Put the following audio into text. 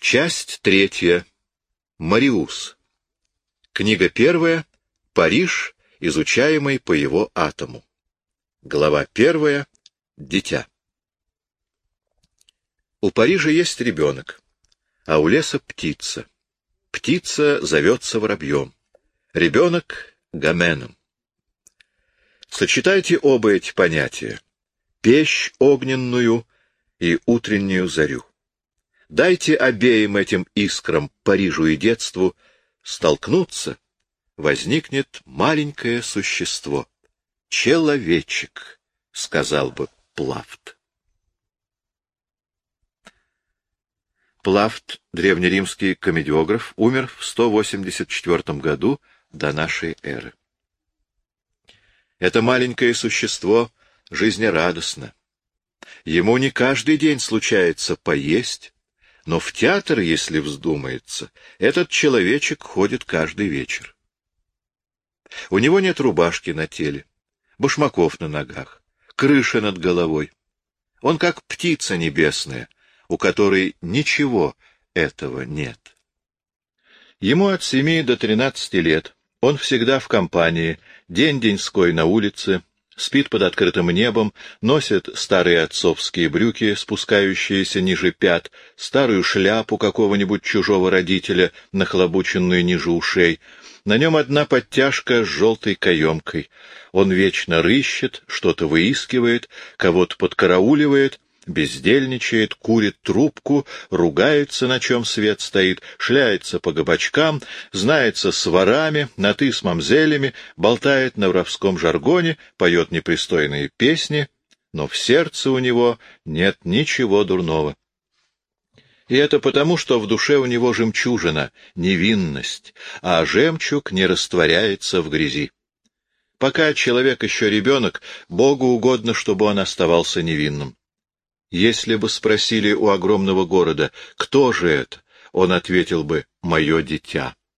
Часть третья. Мариус. Книга первая. Париж, изучаемый по его атому. Глава первая. Дитя. У Парижа есть ребенок, а у леса птица. Птица зовется воробьем. Ребенок — гаменом. Сочетайте оба эти понятия — печь огненную и утреннюю зарю. Дайте обеим этим искрам, Парижу и детству, столкнуться, возникнет маленькое существо. Человечек, сказал бы Плафт. Плафт, древнеримский комедиограф, умер в 184 году до нашей эры. Это маленькое существо жизнерадостно. Ему не каждый день случается поесть, но в театр, если вздумается, этот человечек ходит каждый вечер. У него нет рубашки на теле, башмаков на ногах, крыши над головой. Он как птица небесная, у которой ничего этого нет. Ему от семи до тринадцати лет. Он всегда в компании, день-деньской на улице, спит под открытым небом, носит старые отцовские брюки, спускающиеся ниже пят, старую шляпу какого-нибудь чужого родителя, нахлобученную ниже ушей. На нем одна подтяжка с желтой каемкой. Он вечно рыщет, что-то выискивает, кого-то подкарауливает, бездельничает, курит трубку, ругается, на чем свет стоит, шляется по габачкам, знается с ворами, на «ты» с мамзелями, болтает на воровском жаргоне, поет непристойные песни, но в сердце у него нет ничего дурного. И это потому, что в душе у него жемчужина, невинность, а жемчуг не растворяется в грязи. Пока человек еще ребенок, Богу угодно, чтобы он оставался невинным. Если бы спросили у огромного города, кто же это, он ответил бы «мое дитя».